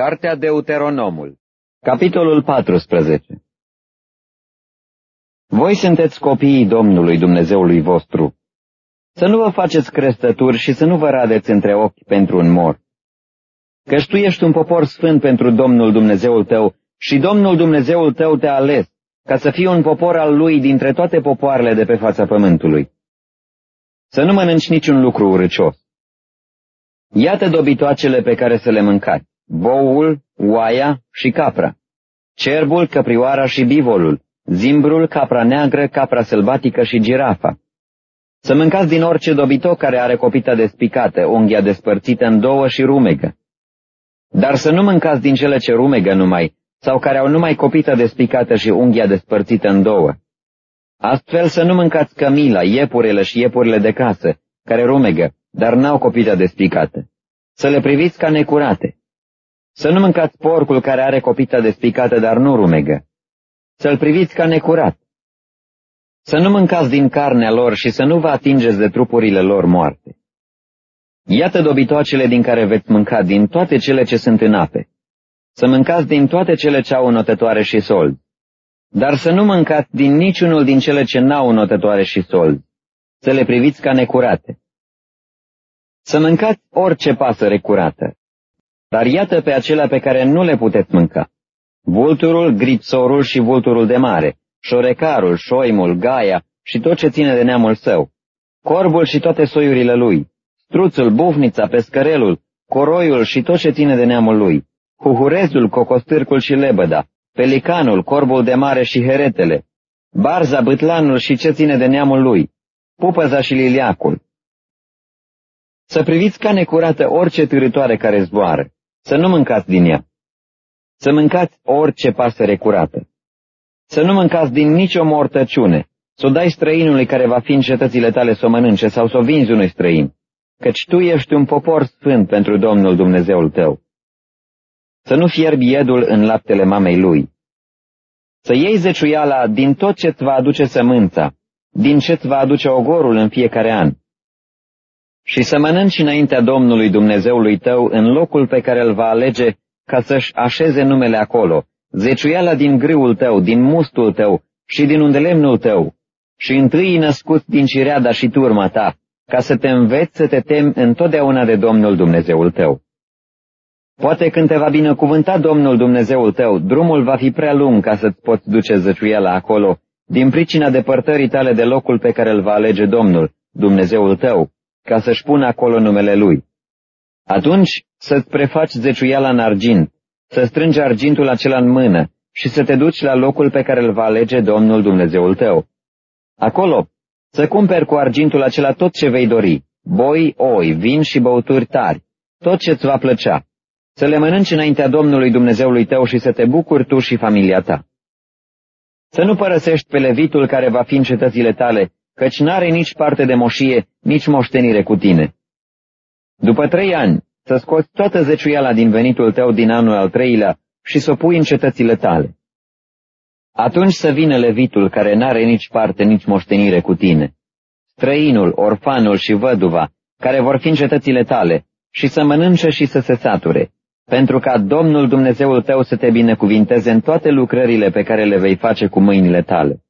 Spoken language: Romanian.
Cartea Deuteronomul Capitolul 14 Voi sunteți copiii Domnului Dumnezeului vostru. Să nu vă faceți crestături și să nu vă radeți între ochi pentru un mor. Căci tu ești un popor sfânt pentru Domnul Dumnezeul tău și Domnul Dumnezeul tău te-a ales ca să fii un popor al lui dintre toate popoarele de pe fața pământului. Să nu mănânci niciun lucru urâcios. Iată dobitoacele pe care să le mâncați boul, oaia și capra, cerbul, căprioara și bivolul, zimbrul, capra neagră, capra sălbatică și girafa. Să mâncați din orice dobitoc care are copita despicată, unghia despărțită în două și rumegă. Dar să nu mâncați din cele ce rumegă numai, sau care au numai copita despicată și unghia despărțită în două. Astfel să nu mâncați cămila, iepurile și iepurile de casă, care rumegă, dar n-au copita despicată. Să le priviți ca necurate. Să nu mâncați porcul care are copita despicată, dar nu rumegă. Să-l priviți ca necurat. Să nu mâncați din carnea lor și să nu vă atingeți de trupurile lor moarte. Iată dobitoacele din care veți mânca din toate cele ce sunt în ape. Să mâncați din toate cele ce au notătoare și sold. Dar să nu mâncați din niciunul din cele ce n-au notătoare și sold. Să le priviți ca necurate. Să mâncați orice pasăre curată, dar iată pe acelea pe care nu le puteți mânca. Vulturul, gripsorul și vulturul de mare, șorecarul, șoimul, gaia și tot ce ține de neamul său, corbul și toate soiurile lui, struțul, bufnița, pescărelul, coroiul și tot ce ține de neamul lui, huhurezul, cocostârcul și lebăda, pelicanul, corbul de mare și heretele, barza, bâtlanul și ce ține de neamul lui, pupăza și liliacul. Să priviți ca necurată orice târătoare care zboară, să nu mâncați din ea. Să mâncați orice pasăre curată. Să nu mâncați din nicio mortăciune, să o dai străinului care va fi în cetățile tale să o mănânce sau să o vinzi unui străin, căci tu ești un popor sfânt pentru Domnul Dumnezeul tău. Să nu fierbi iedul în laptele mamei lui. Să iei zeciuiala din tot ce-ți va aduce sămânța, din ce-ți va aduce ogorul în fiecare an și să mănânci înaintea Domnului Dumnezeului tău în locul pe care îl va alege ca să-și așeze numele acolo, zeciuiala din grâul tău, din mustul tău și din undelemnul tău, și întâi născut din cireada și turma ta, ca să te înveți să te temi întotdeauna de Domnul Dumnezeul tău. Poate când te va binecuvânta Domnul Dumnezeul tău, drumul va fi prea lung ca să-ți poți duce zăciuiala acolo, din pricina depărtării tale de locul pe care îl va alege Domnul, Dumnezeul tău, ca să-și pună acolo numele lui. Atunci să-ți prefaci zeciuiala în argint, să strângi argintul acela în mână și să te duci la locul pe care îl va alege Domnul Dumnezeul tău. Acolo să cumperi cu argintul acela tot ce vei dori, boi, oi, vin și băuturi tari, tot ce-ți va plăcea, să le mănânci înaintea Domnului Dumnezeului tău și să te bucuri tu și familia ta. Să nu părăsești pe levitul care va fi în cetățile tale căci n-are nici parte de moșie, nici moștenire cu tine. După trei ani, să scoți toată zeciuiala din venitul tău din anul al treilea și să o pui în cetățile tale. Atunci să vină levitul care n-are nici parte, nici moștenire cu tine, străinul, orfanul și văduva, care vor fi în cetățile tale, și să mănânce și să se sature, pentru ca Domnul Dumnezeul tău să te binecuvinteze în toate lucrările pe care le vei face cu mâinile tale.